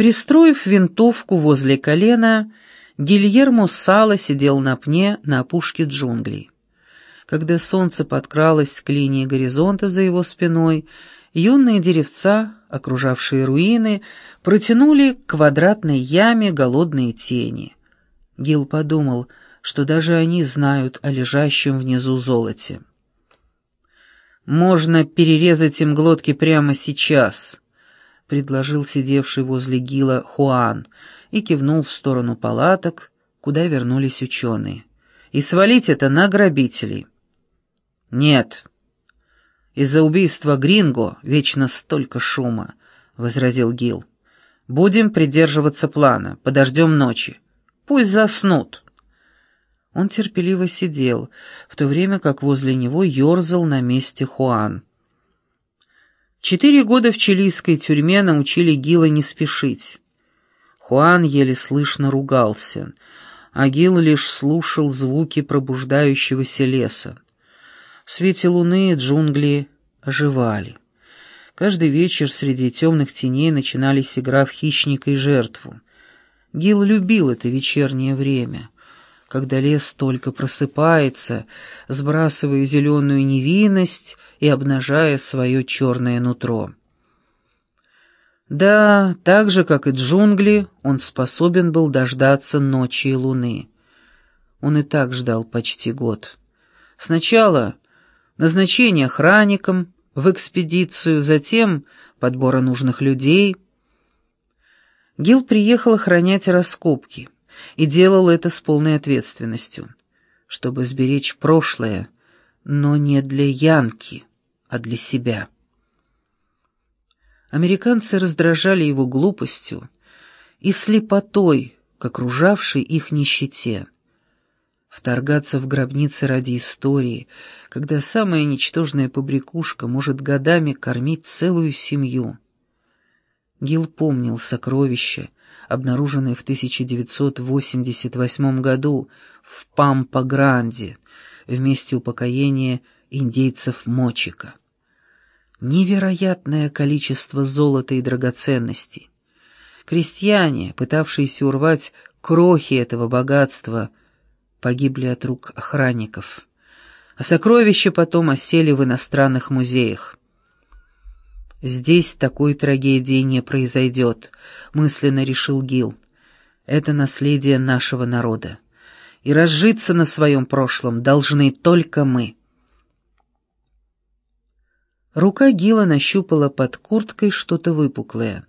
Пристроив винтовку возле колена, Гильермо Сало сидел на пне на опушке джунглей. Когда солнце подкралось к линии горизонта за его спиной, юные деревца, окружавшие руины, протянули к квадратной яме голодные тени. Гил подумал, что даже они знают о лежащем внизу золоте. «Можно перерезать им глотки прямо сейчас», — предложил сидевший возле Гила Хуан и кивнул в сторону палаток, куда вернулись ученые. «И свалить это на грабителей». «Нет. Из-за убийства Гринго вечно столько шума», — возразил Гил. «Будем придерживаться плана, подождем ночи. Пусть заснут». Он терпеливо сидел, в то время как возле него ерзал на месте Хуан. Четыре года в чилийской тюрьме научили Гила не спешить. Хуан еле слышно ругался, а Гил лишь слушал звуки пробуждающегося леса. В свете луны джунгли оживали. Каждый вечер среди темных теней начинались игра в хищника и жертву. Гил любил это вечернее время — когда лес только просыпается, сбрасывая зеленую невинность и обнажая свое черное нутро. Да, так же, как и джунгли, он способен был дождаться ночи и луны. Он и так ждал почти год. Сначала назначение охранником в экспедицию, затем подбора нужных людей. Гил приехал охранять раскопки — и делал это с полной ответственностью, чтобы сберечь прошлое, но не для Янки, а для себя. Американцы раздражали его глупостью и слепотой к окружавшей их нищете. Вторгаться в гробницы ради истории, когда самая ничтожная побрякушка может годами кормить целую семью. Гил помнил сокровища, обнаруженные в 1988 году в Пампа-Гранде, в месте упокоения индейцев Мочика. Невероятное количество золота и драгоценностей. Крестьяне, пытавшиеся урвать крохи этого богатства, погибли от рук охранников, а сокровища потом осели в иностранных музеях. «Здесь такой трагедии не произойдет», — мысленно решил Гил. «Это наследие нашего народа. И разжиться на своем прошлом должны только мы». Рука Гила нащупала под курткой что-то выпуклое.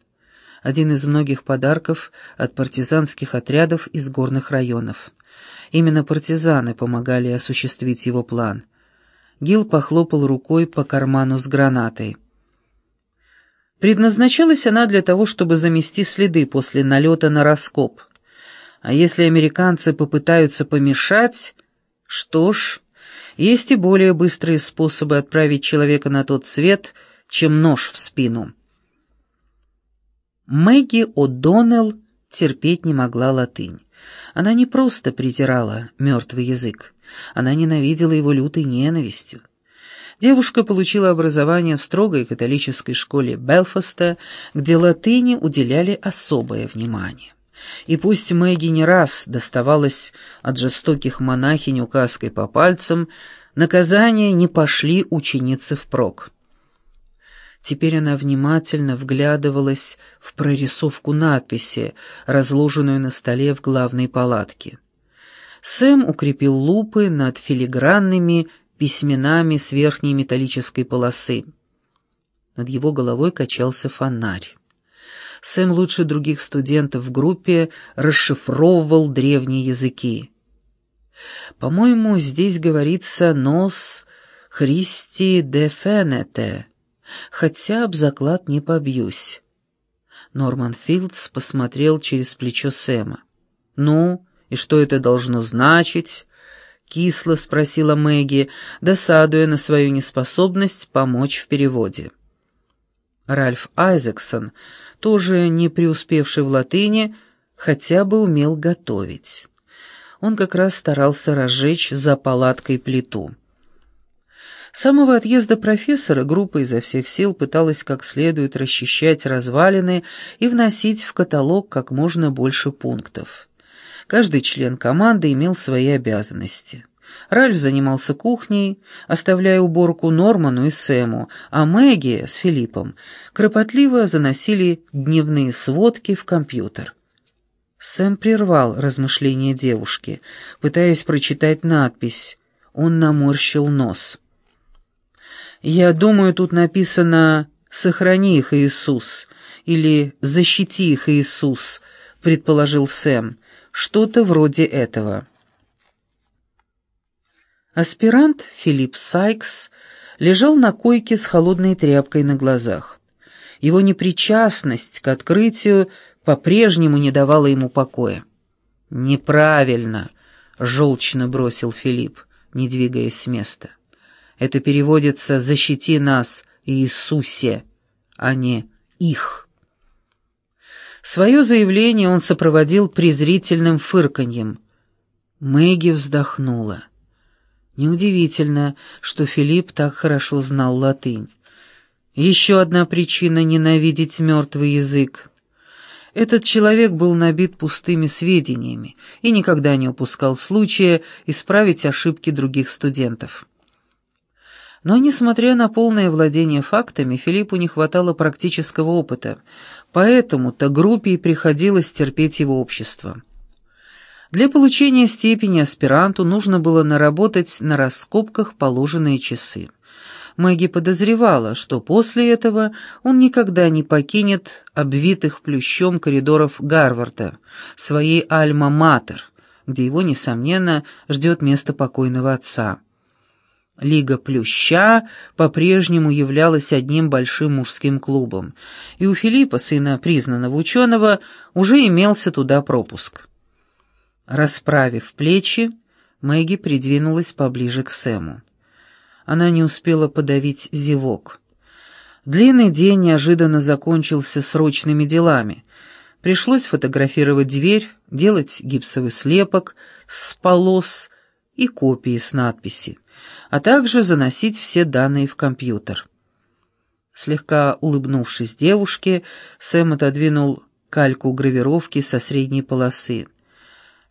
Один из многих подарков от партизанских отрядов из горных районов. Именно партизаны помогали осуществить его план. Гил похлопал рукой по карману с гранатой. Предназначалась она для того, чтобы замести следы после налета на раскоп. А если американцы попытаются помешать, что ж, есть и более быстрые способы отправить человека на тот свет, чем нож в спину. Мэгги О'Доннелл терпеть не могла латынь. Она не просто презирала мертвый язык, она ненавидела его лютой ненавистью. Девушка получила образование в строгой католической школе Белфаста, где латыни уделяли особое внимание. И пусть Мэгги не раз доставалась от жестоких монахинь указкой по пальцам, наказания не пошли ученицы впрок. Теперь она внимательно вглядывалась в прорисовку надписи, разложенную на столе в главной палатке. Сэм укрепил лупы над филигранными письменами с верхней металлической полосы. Над его головой качался фонарь. Сэм лучше других студентов в группе расшифровывал древние языки. «По-моему, здесь говорится «нос Христи де Фенете», хотя об заклад не побьюсь». Норман Филдс посмотрел через плечо Сэма. «Ну, и что это должно значить?» Кисло спросила Мэгги, досадуя на свою неспособность помочь в переводе. Ральф Айзексон, тоже не преуспевший в латыни, хотя бы умел готовить. Он как раз старался разжечь за палаткой плиту. С самого отъезда профессора группа изо всех сил пыталась как следует расчищать развалины и вносить в каталог как можно больше пунктов. Каждый член команды имел свои обязанности. Ральф занимался кухней, оставляя уборку Норману и Сэму, а Мэгги с Филиппом кропотливо заносили дневные сводки в компьютер. Сэм прервал размышления девушки, пытаясь прочитать надпись. Он наморщил нос. «Я думаю, тут написано «Сохрани их, Иисус» или «Защити их, Иисус», — предположил Сэм. «Что-то вроде этого». Аспирант Филипп Сайкс лежал на койке с холодной тряпкой на глазах. Его непричастность к открытию по-прежнему не давала ему покоя. «Неправильно», — желчно бросил Филипп, не двигаясь с места. Это переводится «защити нас, Иисусе», а не «их». Свое заявление он сопроводил презрительным фырканьем. Мэгги вздохнула. Неудивительно, что Филипп так хорошо знал латынь. Еще одна причина ненавидеть мертвый язык. Этот человек был набит пустыми сведениями и никогда не упускал случая исправить ошибки других студентов. Но, несмотря на полное владение фактами, Филиппу не хватало практического опыта, поэтому-то группе и приходилось терпеть его общество. Для получения степени аспиранту нужно было наработать на раскопках положенные часы. Мэгги подозревала, что после этого он никогда не покинет обвитых плющом коридоров Гарварда, своей альма-матер, где его, несомненно, ждет место покойного отца. Лига Плюща по-прежнему являлась одним большим мужским клубом, и у Филиппа, сына признанного ученого, уже имелся туда пропуск. Расправив плечи, Мэгги придвинулась поближе к Сэму. Она не успела подавить зевок. Длинный день неожиданно закончился срочными делами. Пришлось фотографировать дверь, делать гипсовый слепок с полос и копии с надписи а также заносить все данные в компьютер. Слегка улыбнувшись девушке, Сэм отодвинул кальку гравировки со средней полосы.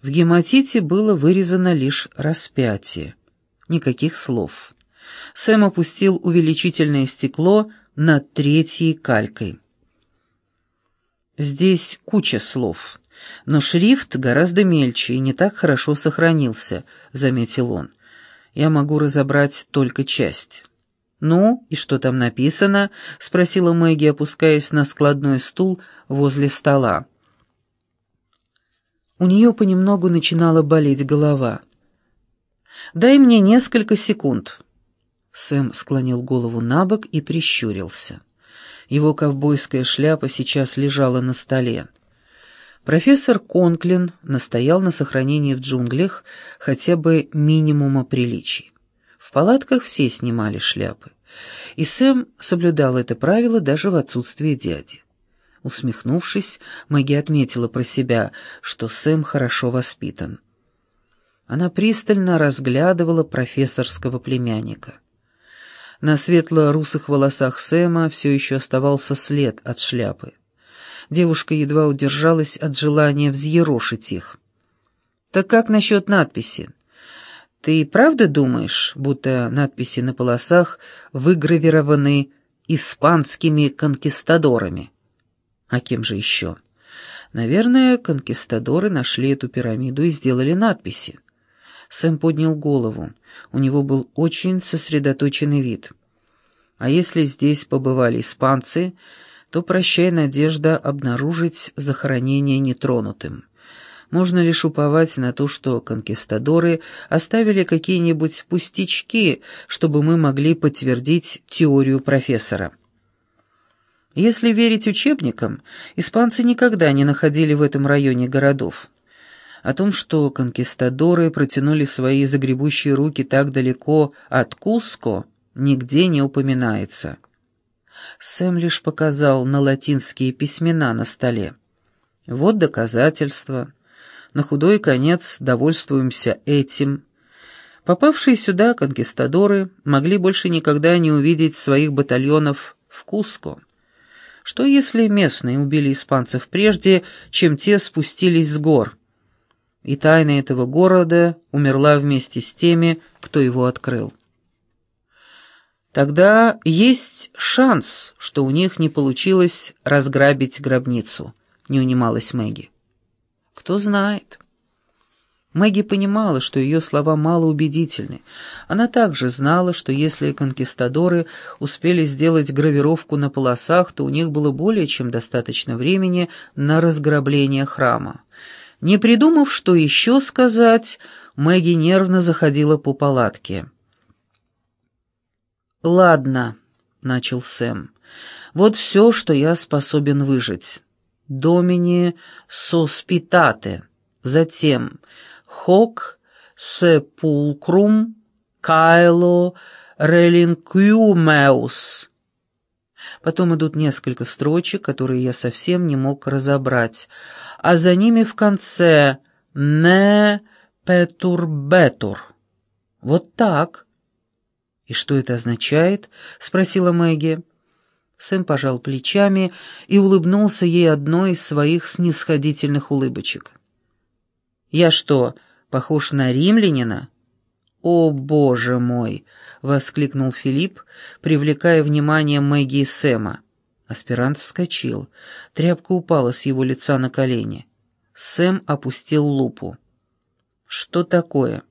В гематите было вырезано лишь распятие. Никаких слов. Сэм опустил увеличительное стекло над третьей калькой. Здесь куча слов, но шрифт гораздо мельче и не так хорошо сохранился, заметил он я могу разобрать только часть. «Ну, и что там написано?» — спросила Мэгги, опускаясь на складной стул возле стола. У нее понемногу начинала болеть голова. «Дай мне несколько секунд». Сэм склонил голову на бок и прищурился. Его ковбойская шляпа сейчас лежала на столе. Профессор Конклин настоял на сохранении в джунглях хотя бы минимума приличий. В палатках все снимали шляпы, и Сэм соблюдал это правило даже в отсутствие дяди. Усмехнувшись, Мэгги отметила про себя, что Сэм хорошо воспитан. Она пристально разглядывала профессорского племянника. На светло-русых волосах Сэма все еще оставался след от шляпы. Девушка едва удержалась от желания взъерошить их. «Так как насчет надписи? Ты правда думаешь, будто надписи на полосах выгравированы испанскими конкистадорами?» «А кем же еще?» «Наверное, конкистадоры нашли эту пирамиду и сделали надписи». Сэм поднял голову. У него был очень сосредоточенный вид. «А если здесь побывали испанцы, то прощай надежда обнаружить захоронение нетронутым. Можно лишь уповать на то, что конкистадоры оставили какие-нибудь пустячки, чтобы мы могли подтвердить теорию профессора. Если верить учебникам, испанцы никогда не находили в этом районе городов. О том, что конкистадоры протянули свои загребущие руки так далеко от Куско, нигде не упоминается. Сэм лишь показал на латинские письмена на столе. Вот доказательства. На худой конец довольствуемся этим. Попавшие сюда конкистадоры могли больше никогда не увидеть своих батальонов в Куско. Что если местные убили испанцев прежде, чем те спустились с гор? И тайна этого города умерла вместе с теми, кто его открыл. Тогда есть шанс, что у них не получилось разграбить гробницу, не унималась Мэгги. Кто знает. Мэгги понимала, что ее слова малоубедительны. Она также знала, что если конкистадоры успели сделать гравировку на полосах, то у них было более чем достаточно времени на разграбление храма. Не придумав, что еще сказать, Мэгги нервно заходила по палатке. «Ладно», — начал Сэм, — «вот все, что я способен выжить. Домини соспитате, затем хок сепулкрум кайло релинкюмеус». Потом идут несколько строчек, которые я совсем не мог разобрать, а за ними в конце «не петурбетур». Вот так. «И что это означает?» — спросила Мэгги. Сэм пожал плечами и улыбнулся ей одной из своих снисходительных улыбочек. «Я что, похож на римлянина?» «О, боже мой!» — воскликнул Филипп, привлекая внимание Мэгги и Сэма. Аспирант вскочил. Тряпка упала с его лица на колени. Сэм опустил лупу. «Что такое?»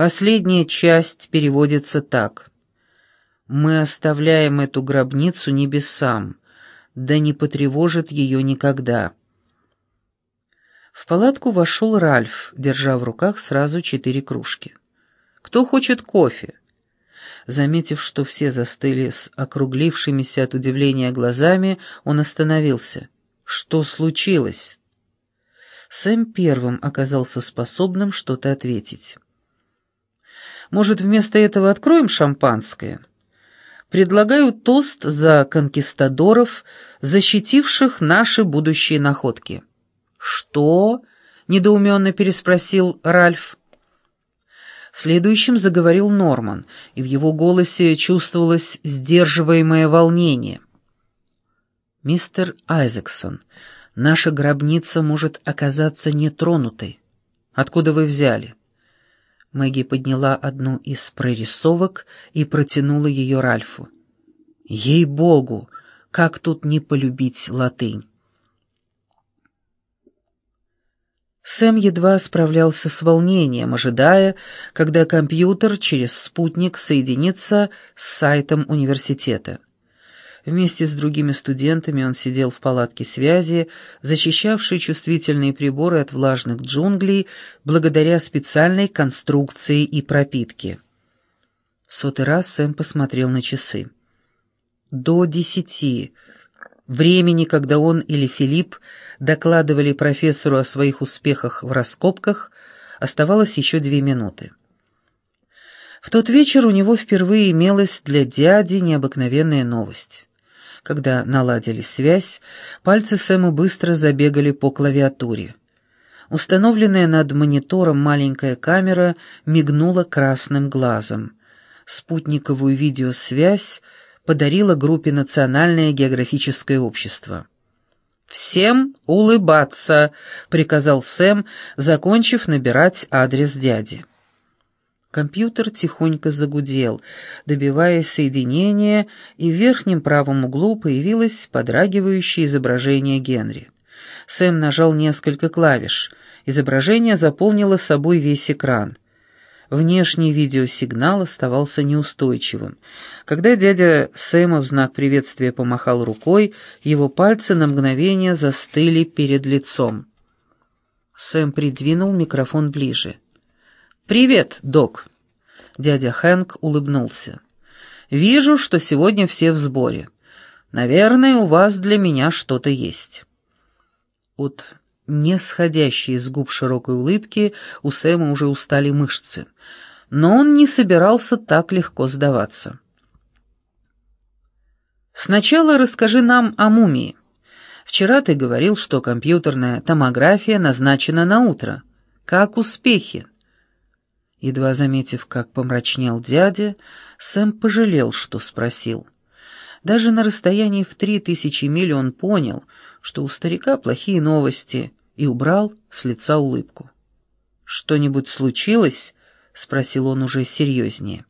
Последняя часть переводится так. «Мы оставляем эту гробницу небесам, да не потревожит ее никогда». В палатку вошел Ральф, держа в руках сразу четыре кружки. «Кто хочет кофе?» Заметив, что все застыли с округлившимися от удивления глазами, он остановился. «Что случилось?» Сэм первым оказался способным что-то ответить. Может, вместо этого откроем шампанское? Предлагаю тост за конкистадоров, защитивших наши будущие находки». «Что?» — недоуменно переспросил Ральф. Следующим заговорил Норман, и в его голосе чувствовалось сдерживаемое волнение. «Мистер Айзексон, наша гробница может оказаться нетронутой. Откуда вы взяли?» Мэгги подняла одну из прорисовок и протянула ее Ральфу. «Ей-богу, как тут не полюбить латынь!» Сэм едва справлялся с волнением, ожидая, когда компьютер через спутник соединится с сайтом университета. Вместе с другими студентами он сидел в палатке связи, защищавшей чувствительные приборы от влажных джунглей благодаря специальной конструкции и пропитке. В сотый раз Сэм посмотрел на часы. До десяти. Времени, когда он или Филипп докладывали профессору о своих успехах в раскопках, оставалось еще две минуты. В тот вечер у него впервые имелась для дяди необыкновенная новость. Когда наладили связь, пальцы Сэма быстро забегали по клавиатуре. Установленная над монитором маленькая камера мигнула красным глазом. Спутниковую видеосвязь подарила группе Национальное географическое общество. «Всем улыбаться!» — приказал Сэм, закончив набирать адрес дяди. Компьютер тихонько загудел, добиваясь соединения, и в верхнем правом углу появилось подрагивающее изображение Генри. Сэм нажал несколько клавиш. Изображение заполнило собой весь экран. Внешний видеосигнал оставался неустойчивым. Когда дядя Сэма в знак приветствия помахал рукой, его пальцы на мгновение застыли перед лицом. Сэм придвинул микрофон ближе. «Привет, док!» Дядя Хэнк улыбнулся. «Вижу, что сегодня все в сборе. Наверное, у вас для меня что-то есть». От не сходящей из губ широкой улыбки у Сэма уже устали мышцы, но он не собирался так легко сдаваться. «Сначала расскажи нам о мумии. Вчера ты говорил, что компьютерная томография назначена на утро. Как успехи?» Едва заметив, как помрачнел дядя, Сэм пожалел, что спросил. Даже на расстоянии в три тысячи миль он понял, что у старика плохие новости, и убрал с лица улыбку. «Что-нибудь случилось?» — спросил он уже серьезнее.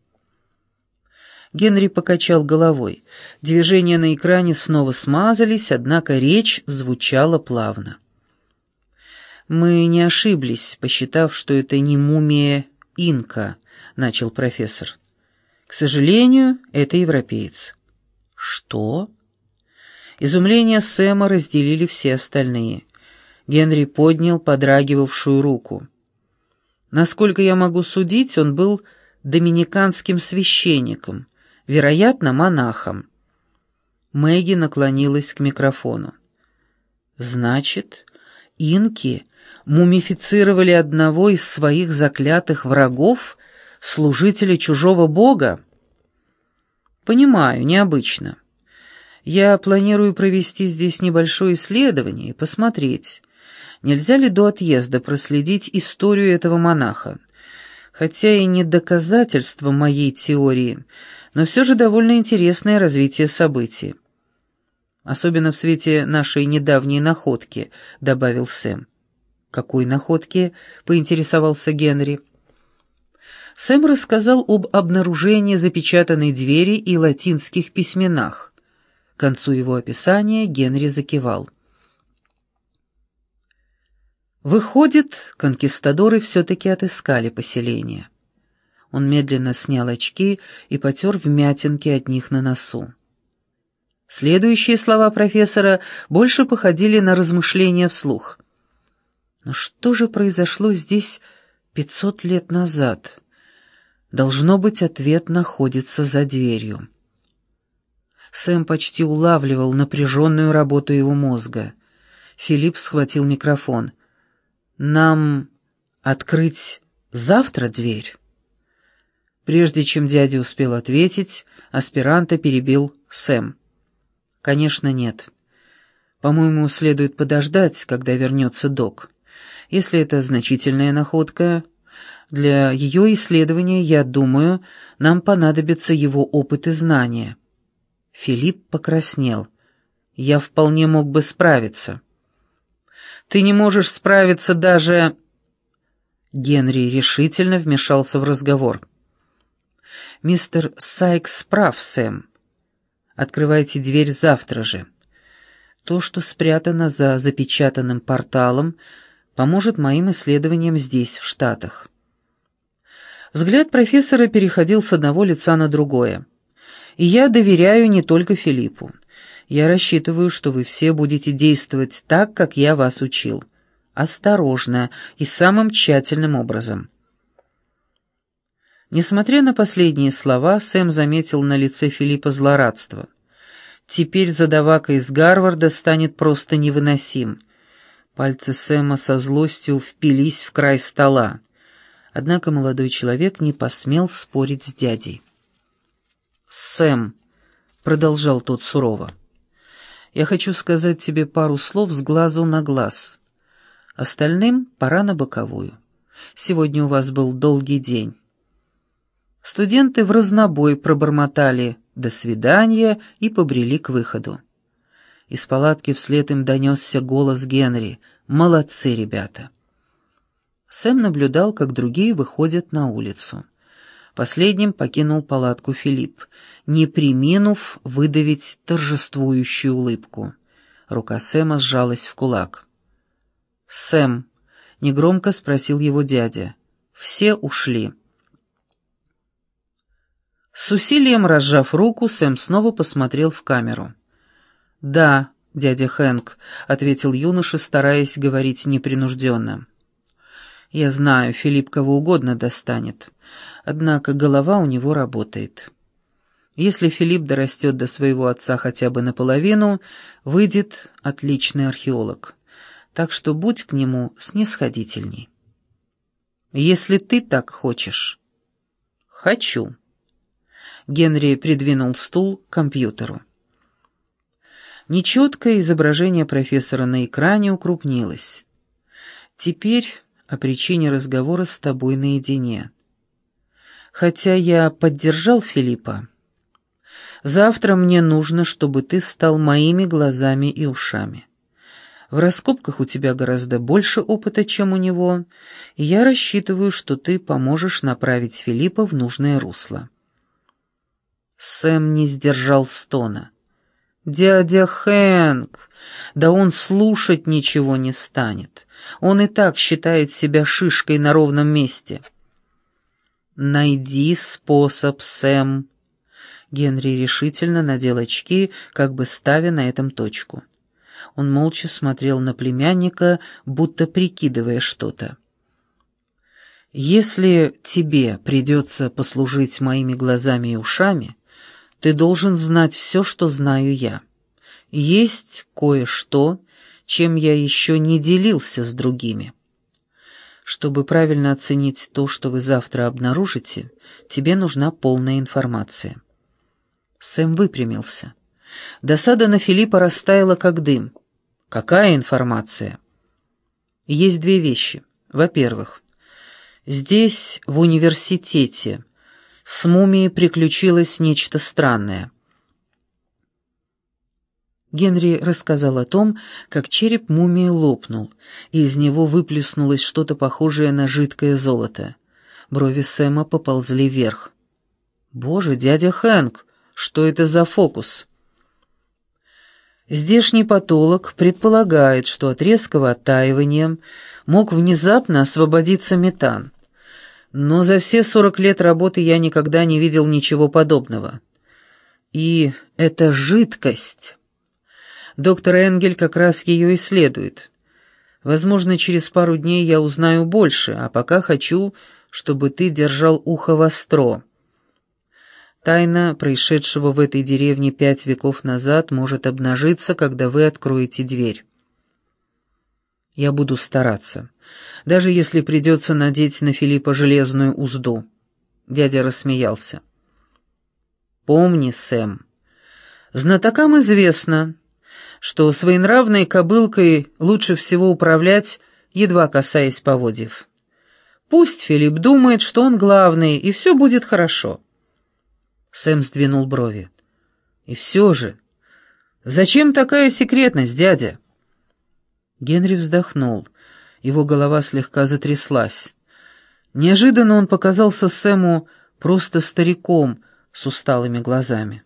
Генри покачал головой. Движения на экране снова смазались, однако речь звучала плавно. «Мы не ошиблись, посчитав, что это не мумия инка», — начал профессор. «К сожалению, это европеец». «Что?» Изумление Сэма разделили все остальные. Генри поднял подрагивавшую руку. Насколько я могу судить, он был доминиканским священником, вероятно, монахом. Мэгги наклонилась к микрофону. «Значит, инки мумифицировали одного из своих заклятых врагов, служителя чужого бога?» «Понимаю, необычно. Я планирую провести здесь небольшое исследование и посмотреть, нельзя ли до отъезда проследить историю этого монаха. Хотя и не доказательство моей теории, но все же довольно интересное развитие событий. Особенно в свете нашей недавней находки, добавил Сэм. Какой находки? поинтересовался Генри. Сэм рассказал об обнаружении запечатанной двери и латинских письменах. К концу его описания Генри закивал. Выходит, конкистадоры все-таки отыскали поселение. Он медленно снял очки и потер вмятинки от них на носу. Следующие слова профессора больше походили на размышления вслух. Но что же произошло здесь пятьсот лет назад? Должно быть, ответ находится за дверью. Сэм почти улавливал напряженную работу его мозга. Филипп схватил микрофон. «Нам открыть завтра дверь?» Прежде чем дядя успел ответить, аспиранта перебил Сэм. «Конечно, нет. По-моему, следует подождать, когда вернется док. Если это значительная находка, для ее исследования, я думаю, нам понадобится его опыт и знания». Филипп покраснел. «Я вполне мог бы справиться». Ты не можешь справиться даже...» Генри решительно вмешался в разговор. «Мистер Сайкс прав, Сэм. Открывайте дверь завтра же. То, что спрятано за запечатанным порталом, поможет моим исследованиям здесь, в Штатах». Взгляд профессора переходил с одного лица на другое. «И я доверяю не только Филиппу. Я рассчитываю, что вы все будете действовать так, как я вас учил. Осторожно и самым тщательным образом». Несмотря на последние слова, Сэм заметил на лице Филиппа злорадство. Теперь задавака из Гарварда станет просто невыносим. Пальцы Сэма со злостью впились в край стола. Однако молодой человек не посмел спорить с дядей. «Сэм», — продолжал тот сурово, — я хочу сказать тебе пару слов с глазу на глаз. Остальным пора на боковую. Сегодня у вас был долгий день». Студенты в разнобой пробормотали «до свидания» и побрели к выходу. Из палатки вслед им донесся голос Генри «Молодцы, ребята!». Сэм наблюдал, как другие выходят на улицу. Последним покинул палатку Филипп, не приминув выдавить торжествующую улыбку. Рука Сэма сжалась в кулак. «Сэм», — негромко спросил его дядя, — «все ушли». С усилием разжав руку, Сэм снова посмотрел в камеру. «Да, дядя Хэнк», — ответил юноша, стараясь говорить непринужденно. «Я знаю, Филипп кого угодно достанет однако голова у него работает. Если Филипп дорастет до своего отца хотя бы наполовину, выйдет отличный археолог. Так что будь к нему снисходительней. Если ты так хочешь. Хочу. Генри придвинул стул к компьютеру. Нечеткое изображение профессора на экране укрупнилось. Теперь о причине разговора с тобой наедине. Хотя я поддержал Филиппа, завтра мне нужно, чтобы ты стал моими глазами и ушами. В раскопках у тебя гораздо больше опыта, чем у него, и я рассчитываю, что ты поможешь направить Филиппа в нужное русло». Сэм не сдержал стона. «Дядя Хэнк! Да он слушать ничего не станет. Он и так считает себя шишкой на ровном месте». «Найди способ, Сэм». Генри решительно надел очки, как бы ставя на этом точку. Он молча смотрел на племянника, будто прикидывая что-то. «Если тебе придется послужить моими глазами и ушами, ты должен знать все, что знаю я. Есть кое-что, чем я еще не делился с другими. Чтобы правильно оценить то, что вы завтра обнаружите, тебе нужна полная информация». Сэм выпрямился. Досада на Филиппа растаяла, как дым. Какая информация? Есть две вещи. Во-первых, здесь, в университете, с мумией приключилось нечто странное. Генри рассказал о том, как череп мумии лопнул, и из него выплеснулось что-то похожее на жидкое золото. Брови Сэма поползли вверх. «Боже, дядя Хэнк, что это за фокус?» Здешний патолог предполагает, что от резкого оттаивания мог внезапно освободиться метан. Но за все сорок лет работы я никогда не видел ничего подобного. И это жидкость. Доктор Энгель как раз ее исследует. Возможно, через пару дней я узнаю больше, а пока хочу, чтобы ты держал ухо востро. Тайна происшедшего в этой деревне пять веков назад может обнажиться, когда вы откроете дверь. Я буду стараться, даже если придется надеть на Филиппа железную узду. Дядя рассмеялся. Помни, Сэм, знатокам известно, что своенравной кобылкой лучше всего управлять, едва касаясь поводьев. Пусть Филипп думает, что он главный, и все будет хорошо. Сэм сдвинул брови. «И все же, зачем такая секретность, дядя?» Генри вздохнул. Его голова слегка затряслась. Неожиданно он показался Сэму просто стариком с усталыми глазами.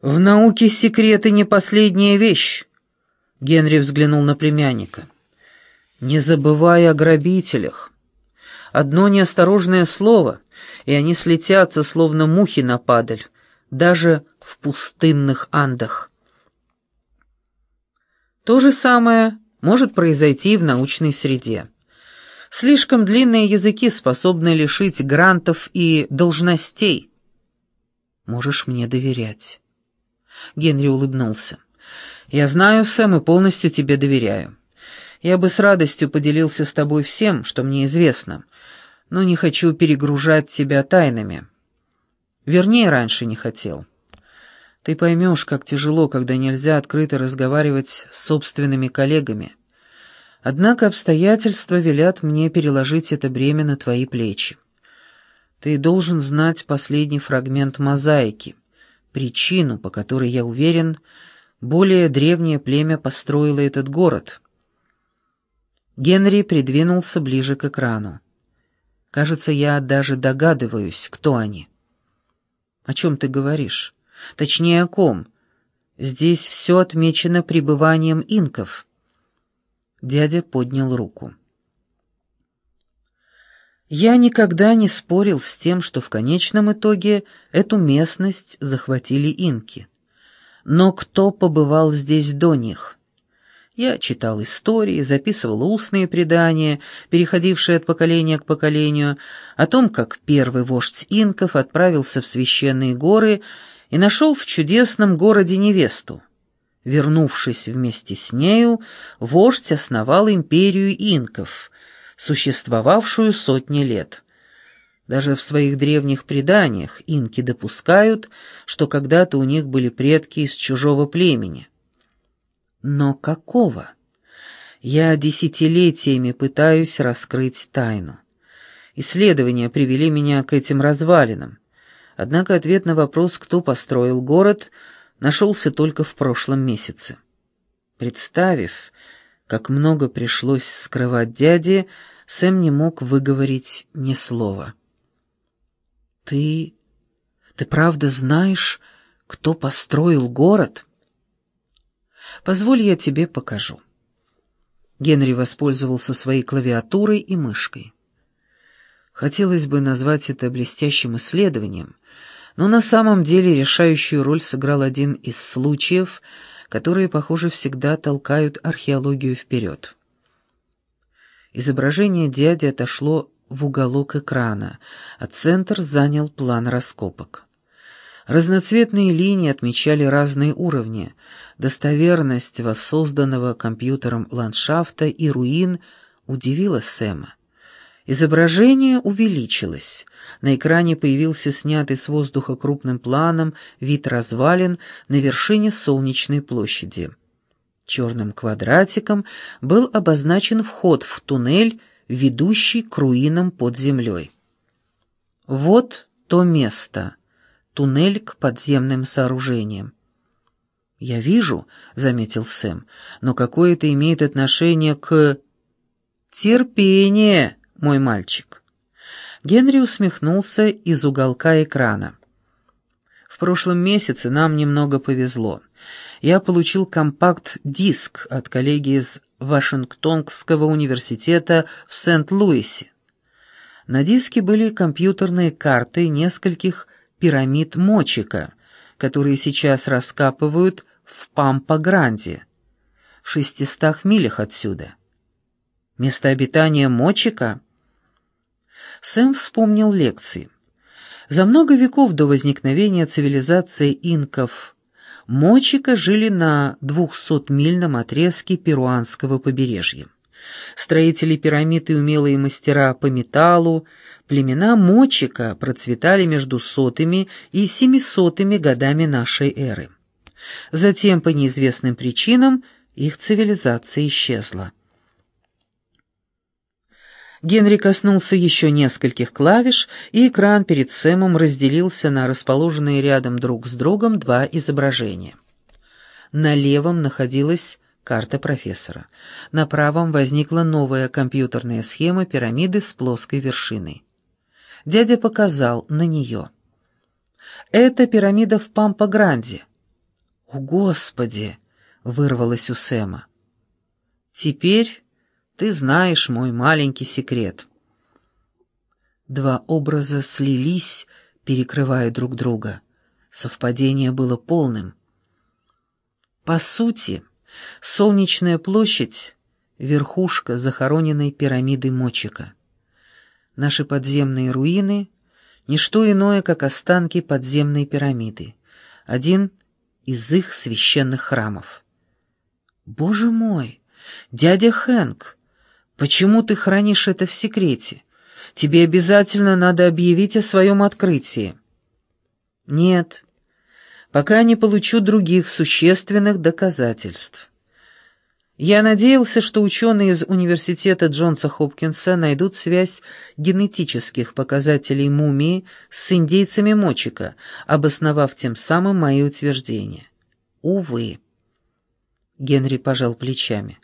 «В науке секреты не последняя вещь», — Генри взглянул на племянника. «Не забывай о грабителях. Одно неосторожное слово, и они слетятся, словно мухи на падаль, даже в пустынных андах. То же самое может произойти и в научной среде. Слишком длинные языки способны лишить грантов и должностей. Можешь мне доверять. Генри улыбнулся. Я знаю, Сэм, и полностью тебе доверяю. Я бы с радостью поделился с тобой всем, что мне известно, но не хочу перегружать тебя тайнами. Вернее, раньше не хотел. Ты поймешь, как тяжело, когда нельзя открыто разговаривать с собственными коллегами. Однако обстоятельства велят мне переложить это бремя на твои плечи. Ты должен знать последний фрагмент мозаики, причину, по которой, я уверен, более древнее племя построило этот город. Генри придвинулся ближе к экрану. Кажется, я даже догадываюсь, кто они. О чем ты говоришь? Точнее, о ком? Здесь все отмечено пребыванием инков. Дядя поднял руку. Я никогда не спорил с тем, что в конечном итоге эту местность захватили инки. Но кто побывал здесь до них? Я читал истории, записывал устные предания, переходившие от поколения к поколению, о том, как первый вождь инков отправился в священные горы и нашел в чудесном городе невесту. Вернувшись вместе с нею, вождь основал империю инков, существовавшую сотни лет. Даже в своих древних преданиях инки допускают, что когда-то у них были предки из чужого племени. Но какого? Я десятилетиями пытаюсь раскрыть тайну. Исследования привели меня к этим развалинам. Однако ответ на вопрос, кто построил город, нашелся только в прошлом месяце. Представив, как много пришлось скрывать дяде, Сэм не мог выговорить ни слова. «Ты... ты правда знаешь, кто построил город?» «Позволь, я тебе покажу». Генри воспользовался своей клавиатурой и мышкой. Хотелось бы назвать это блестящим исследованием, но на самом деле решающую роль сыграл один из случаев, которые, похоже, всегда толкают археологию вперед. Изображение дяди отошло в уголок экрана, а центр занял план раскопок. Разноцветные линии отмечали разные уровни. Достоверность воссозданного компьютером ландшафта и руин удивила Сэма. Изображение увеличилось. На экране появился снятый с воздуха крупным планом вид развалин на вершине Солнечной площади. Черным квадратиком был обозначен вход в туннель, ведущий к руинам под землей. Вот то место, туннель к подземным сооружениям. «Я вижу», — заметил Сэм, — «но какое это имеет отношение к...» «Терпение!» Мой мальчик». Генри усмехнулся из уголка экрана. «В прошлом месяце нам немного повезло. Я получил компакт-диск от коллеги из Вашингтонского университета в Сент-Луисе. На диске были компьютерные карты нескольких пирамид Мочика, которые сейчас раскапывают в Пампа-Гранде, в шестистах милях отсюда. Место обитания Мочика — Сэм вспомнил лекции. За много веков до возникновения цивилизации инков Мочика жили на 200-мильном отрезке перуанского побережья. Строители пирамид и умелые мастера по металлу, племена Мочика процветали между сотыми и семисотыми годами нашей эры. Затем, по неизвестным причинам, их цивилизация исчезла. Генри коснулся еще нескольких клавиш, и экран перед Сэмом разделился на расположенные рядом друг с другом два изображения. На левом находилась карта профессора. На правом возникла новая компьютерная схема пирамиды с плоской вершиной. Дядя показал на нее. «Это пирамида в Пампа-Гранде». «О, Господи!» — вырвалось у Сэма. «Теперь ты знаешь мой маленький секрет». Два образа слились, перекрывая друг друга. Совпадение было полным. По сути, солнечная площадь — верхушка захороненной пирамиды Мочика. Наши подземные руины — ничто иное, как останки подземной пирамиды, один из их священных храмов. «Боже мой! Дядя Хэнк!» Почему ты хранишь это в секрете? Тебе обязательно надо объявить о своем открытии. Нет, пока не получу других существенных доказательств. Я надеялся, что ученые из университета Джонса Хопкинса найдут связь генетических показателей мумии с индейцами Мочика, обосновав тем самым мои утверждения. Увы. Генри пожал плечами.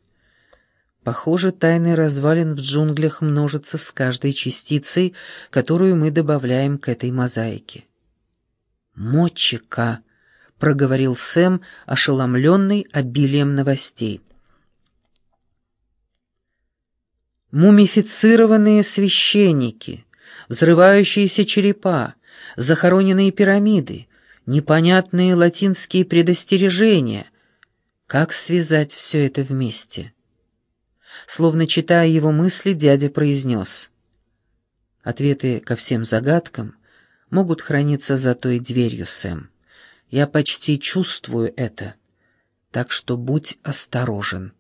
Похоже, тайный развалин в джунглях множится с каждой частицей, которую мы добавляем к этой мозаике. «Мочика», — проговорил Сэм, ошеломленный обилием новостей. Мумифицированные священники, взрывающиеся черепа, захороненные пирамиды, непонятные латинские предостережения. Как связать все это вместе? Словно читая его мысли, дядя произнес. Ответы ко всем загадкам могут храниться за той дверью, Сэм. Я почти чувствую это, так что будь осторожен.